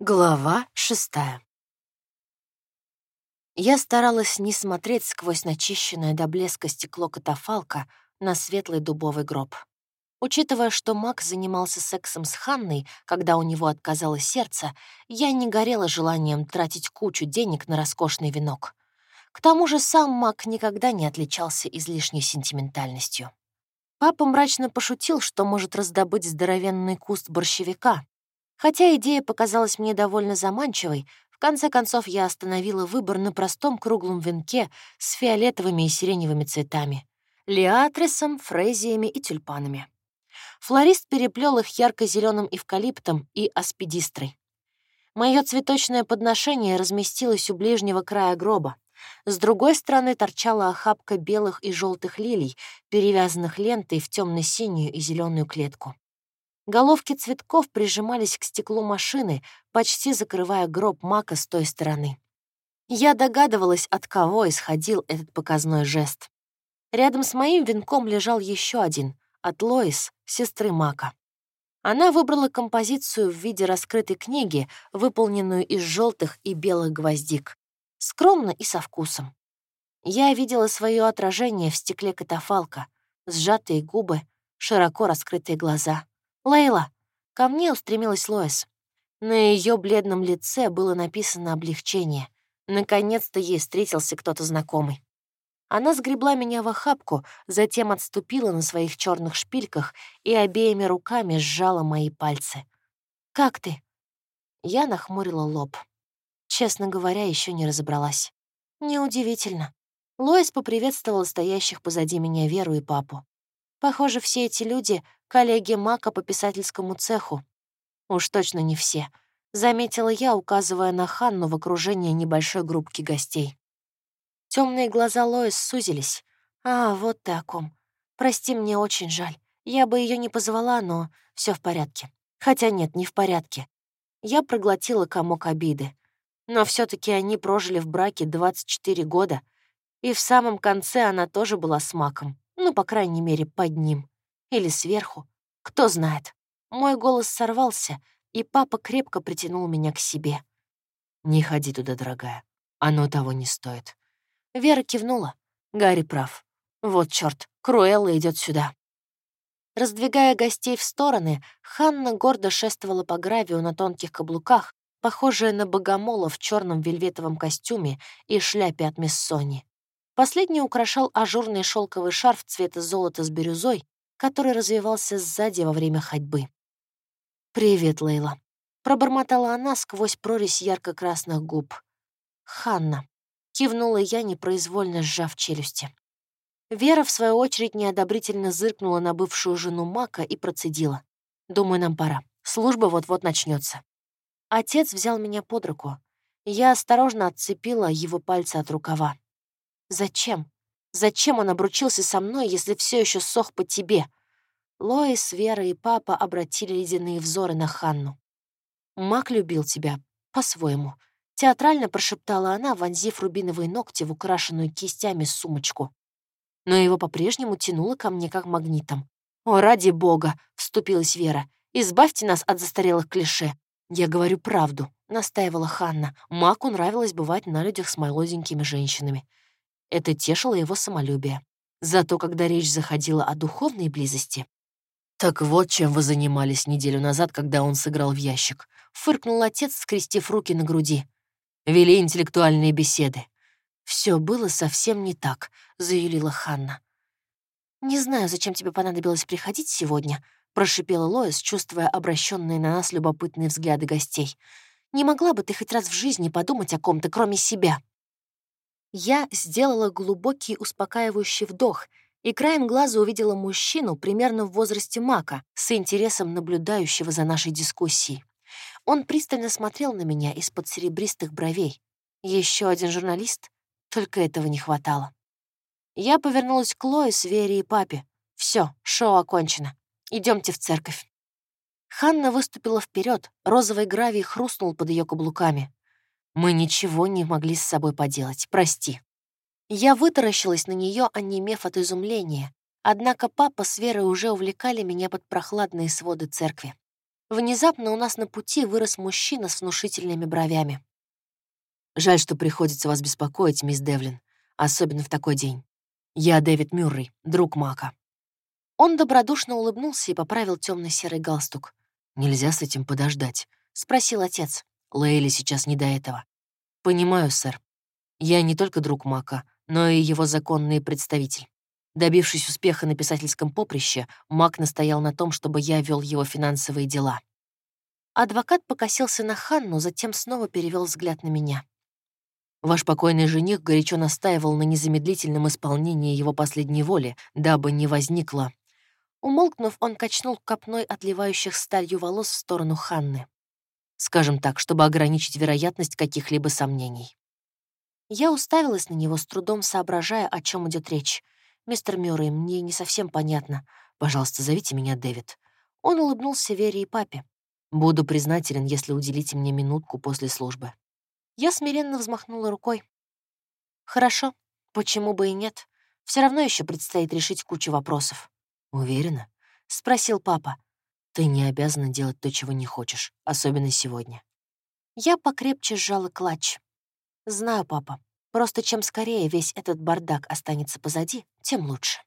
Глава шестая. Я старалась не смотреть сквозь начищенное до блеска стекло катафалка на светлый дубовый гроб. Учитывая, что Мак занимался сексом с Ханной, когда у него отказало сердце, я не горела желанием тратить кучу денег на роскошный венок. К тому же сам Мак никогда не отличался излишней сентиментальностью. Папа мрачно пошутил, что может раздобыть здоровенный куст борщевика, Хотя идея показалась мне довольно заманчивой, в конце концов я остановила выбор на простом круглом венке с фиолетовыми и сиреневыми цветами, лиатрисом, фрезиями и тюльпанами. Флорист переплел их ярко зеленым эвкалиптом и аспидистрой. Мое цветочное подношение разместилось у ближнего края гроба. С другой стороны торчала охапка белых и желтых лилий, перевязанных лентой в темно-синюю и зеленую клетку. Головки цветков прижимались к стеклу машины, почти закрывая гроб мака с той стороны. Я догадывалась, от кого исходил этот показной жест. Рядом с моим венком лежал еще один, от Лоис, сестры Мака. Она выбрала композицию в виде раскрытой книги, выполненную из желтых и белых гвоздик. Скромно и со вкусом. Я видела свое отражение в стекле катафалка, сжатые губы, широко раскрытые глаза. «Лейла!» Ко мне устремилась Лоис. На ее бледном лице было написано облегчение. Наконец-то ей встретился кто-то знакомый. Она сгребла меня в охапку, затем отступила на своих черных шпильках и обеими руками сжала мои пальцы. «Как ты?» Я нахмурила лоб. Честно говоря, еще не разобралась. Неудивительно. Лоис поприветствовала стоящих позади меня Веру и папу. Похоже, все эти люди — коллеги Мака по писательскому цеху. Уж точно не все. Заметила я, указывая на Ханну в окружении небольшой группки гостей. Темные глаза Лоис сузились. «А, вот ты о ком. Прости, мне очень жаль. Я бы ее не позвала, но все в порядке. Хотя нет, не в порядке. Я проглотила комок обиды. Но все таки они прожили в браке 24 года, и в самом конце она тоже была с Маком. Ну, по крайней мере, под ним. Или сверху. Кто знает. Мой голос сорвался, и папа крепко притянул меня к себе. «Не ходи туда, дорогая. Оно того не стоит». Вера кивнула. Гарри прав. Вот чёрт, Круэлла идет сюда. Раздвигая гостей в стороны, Ханна гордо шествовала по гравию на тонких каблуках, похожая на богомола в черном вельветовом костюме и шляпе от мисс Сони. Последний украшал ажурный шелковый шарф цвета золота с бирюзой, который развивался сзади во время ходьбы. «Привет, Лейла», — пробормотала она сквозь прорезь ярко-красных губ. «Ханна», — кивнула я, непроизвольно сжав челюсти. Вера, в свою очередь, неодобрительно зыркнула на бывшую жену Мака и процедила. «Думаю, нам пора. Служба вот-вот начнется. Отец взял меня под руку. Я осторожно отцепила его пальцы от рукава. Зачем? Зачем он обручился со мной, если все еще сох по тебе? Лоис, Вера и папа обратили ледяные взоры на Ханну. Мак любил тебя, по-своему. Театрально прошептала она, вонзив рубиновые ногти в украшенную кистями сумочку. Но его по-прежнему тянуло ко мне как магнитом. «О, ради бога!» — вступилась Вера. «Избавьте нас от застарелых клише. Я говорю правду», — настаивала Ханна. Маку нравилось бывать на людях с молоденькими женщинами. Это тешило его самолюбие. Зато когда речь заходила о духовной близости... «Так вот, чем вы занимались неделю назад, когда он сыграл в ящик», — фыркнул отец, скрестив руки на груди. «Вели интеллектуальные беседы». Все было совсем не так», — заявила Ханна. «Не знаю, зачем тебе понадобилось приходить сегодня», — прошипела Лоис, чувствуя обращенные на нас любопытные взгляды гостей. «Не могла бы ты хоть раз в жизни подумать о ком-то, кроме себя?» Я сделала глубокий успокаивающий вдох и краем глаза увидела мужчину примерно в возрасте Мака, с интересом наблюдающего за нашей дискуссией. Он пристально смотрел на меня из-под серебристых бровей. Еще один журналист? Только этого не хватало. Я повернулась к Лоис, Вере и папе. Все, шоу окончено. Идемте в церковь. Ханна выступила вперед, розовый гравий хрустнул под ее каблуками. Мы ничего не могли с собой поделать, прости. Я вытаращилась на нее, онемев от изумления. Однако папа с Верой уже увлекали меня под прохладные своды церкви. Внезапно у нас на пути вырос мужчина с внушительными бровями. «Жаль, что приходится вас беспокоить, мисс Девлин, особенно в такой день. Я Дэвид Мюррей, друг Мака». Он добродушно улыбнулся и поправил темно серый галстук. «Нельзя с этим подождать», — спросил отец. Лейли сейчас не до этого. «Понимаю, сэр. Я не только друг Мака, но и его законный представитель. Добившись успеха на писательском поприще, Мак настоял на том, чтобы я вел его финансовые дела. Адвокат покосился на Ханну, затем снова перевел взгляд на меня. Ваш покойный жених горячо настаивал на незамедлительном исполнении его последней воли, дабы не возникло. Умолкнув, он качнул копной отливающих сталью волос в сторону Ханны. Скажем так, чтобы ограничить вероятность каких-либо сомнений. Я уставилась на него, с трудом соображая, о чем идет речь. «Мистер Мюррей, мне не совсем понятно. Пожалуйста, зовите меня Дэвид». Он улыбнулся Вере и папе. «Буду признателен, если уделите мне минутку после службы». Я смиренно взмахнула рукой. «Хорошо, почему бы и нет? Все равно еще предстоит решить кучу вопросов». «Уверена?» — спросил папа. «Ты не обязана делать то, чего не хочешь, особенно сегодня». Я покрепче сжала клатч. «Знаю, папа. Просто чем скорее весь этот бардак останется позади, тем лучше».